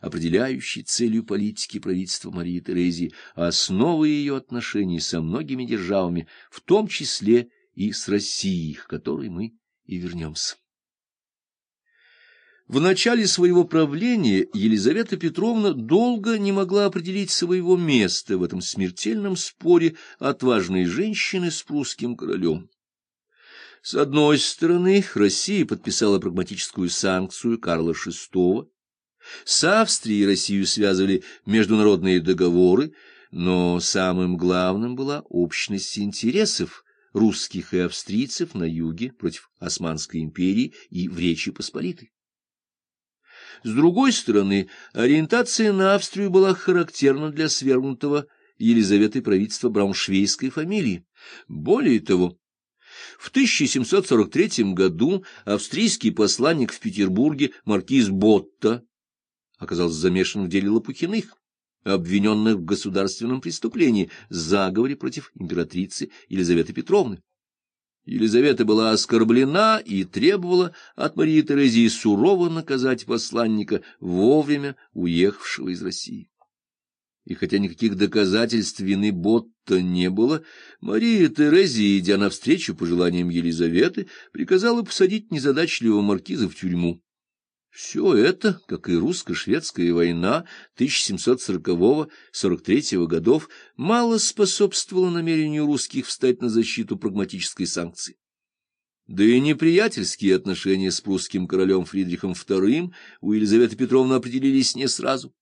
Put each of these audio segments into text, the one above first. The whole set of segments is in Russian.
определяющей целью политики правительства Марии Терезии, основой ее отношений со многими державами, в том числе и с Россией, к которой мы и вернемся. В начале своего правления Елизавета Петровна долго не могла определить своего места в этом смертельном споре отважной женщины с прусским королем. С одной стороны, Россия подписала прагматическую санкцию Карла VI, с Австрией Россию связывали международные договоры, но самым главным была общность интересов русских и австрийцев на юге против Османской империи и в Речи Посполитой. С другой стороны, ориентация на Австрию была характерна для свергнутого Елизаветой правительства брауншвейской фамилии. Более того, в 1743 году австрийский посланник в Петербурге маркиз Ботта оказался замешан в деле Лопухиных, обвиненных в государственном преступлении, заговоре против императрицы Елизаветы Петровны. Елизавета была оскорблена и требовала от Марии Терезии сурово наказать посланника, вовремя уехавшего из России. И хотя никаких доказательств вины Ботта не было, Мария Терезия, идя навстречу пожеланиям Елизаветы, приказала посадить незадачливого маркиза в тюрьму. Все это, как и русско-шведская война 1740-43 годов, мало способствовало намерению русских встать на защиту прагматической санкции. Да и неприятельские отношения с прусским королем Фридрихом II у Елизаветы Петровны определились не сразу.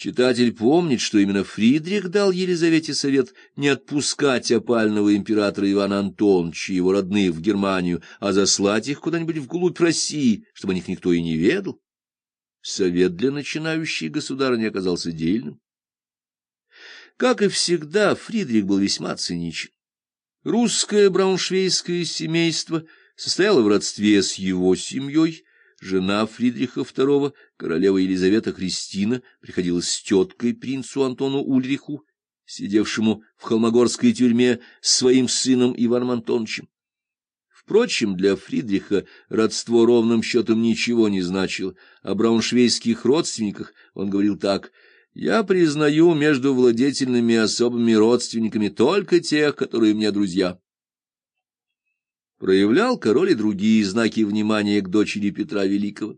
Читатель помнит, что именно Фридрих дал Елизавете совет не отпускать опального императора Ивана Антоновича и его родных в Германию, а заслать их куда-нибудь вглубь России, чтобы о них никто и не ведал. Совет для начинающей государыни оказался дельным. Как и всегда, Фридрих был весьма циничен. Русское брауншвейское семейство состояло в родстве с его семьей, Жена Фридриха II, королева Елизавета Христина, приходилась с теткой принцу Антону Ульриху, сидевшему в холмогорской тюрьме с своим сыном Иваном Антоновичем. Впрочем, для Фридриха родство ровным счетом ничего не значило. О брауншвейских родственниках он говорил так «Я признаю между владетельными особыми родственниками только тех, которые мне друзья» проявлял король и другие знаки внимания к дочери Петра Великого.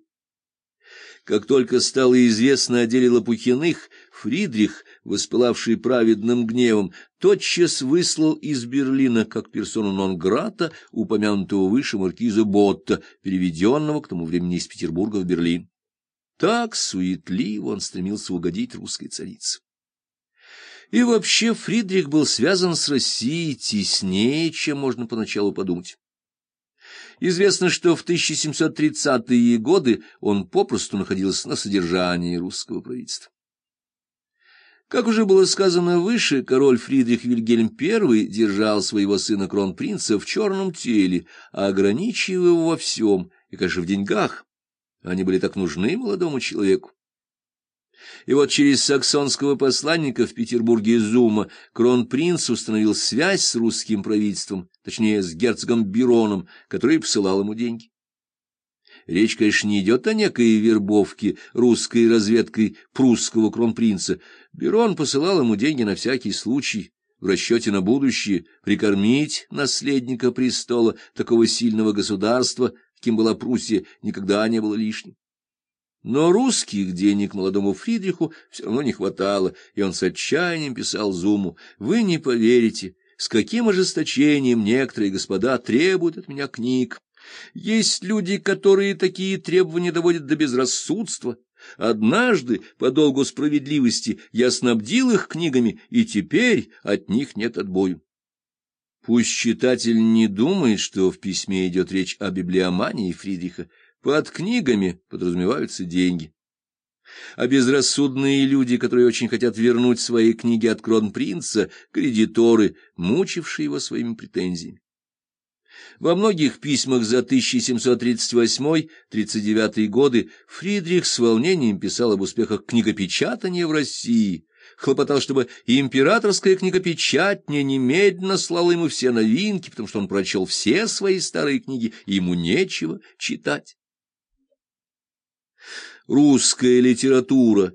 Как только стало известно о деле Лопухиных, Фридрих, воспылавший праведным гневом, тотчас выслал из Берлина как персону нон-грата упомянутого выше маркиза Ботта, переведенного к тому времени из Петербурга в Берлин. Так суетливо он стремился угодить русской царице. И вообще Фридрих был связан с Россией теснее, чем можно поначалу подумать. Известно, что в 1730-е годы он попросту находился на содержании русского правительства. Как уже было сказано выше, король Фридрих Вильгельм I держал своего сына кронпринца в черном теле, ограничивая его во всем, и, конечно, в деньгах. Они были так нужны молодому человеку. И вот через саксонского посланника в Петербурге Зума кронпринц установил связь с русским правительством, точнее, с герцогом Бироном, который посылал ему деньги. Речь, конечно, не идет о некой вербовке русской разведкой прусского кронпринца. Бирон посылал ему деньги на всякий случай, в расчете на будущее, прикормить наследника престола такого сильного государства, каким была Пруссия, никогда не было лишним. Но русских денег молодому Фридриху все равно не хватало, и он с отчаянием писал Зуму, «Вы не поверите, с каким ожесточением некоторые господа требуют от меня книг. Есть люди, которые такие требования доводят до безрассудства. Однажды, по долгу справедливости, я снабдил их книгами, и теперь от них нет отбою». Пусть читатель не думает, что в письме идет речь о библиомании Фридриха, под книгами подразумеваются деньги. А безрассудные люди, которые очень хотят вернуть свои книги от кронпринца, кредиторы, мучившие его своими претензиями. Во многих письмах за 1738-39 годы Фридрих с волнением писал об успехах книгопечатания в России, хлопотал, чтобы императорская книгопечатня немедленно слала ему все новинки, потому что он прочел все свои старые книги, и ему нечего читать. Русская литература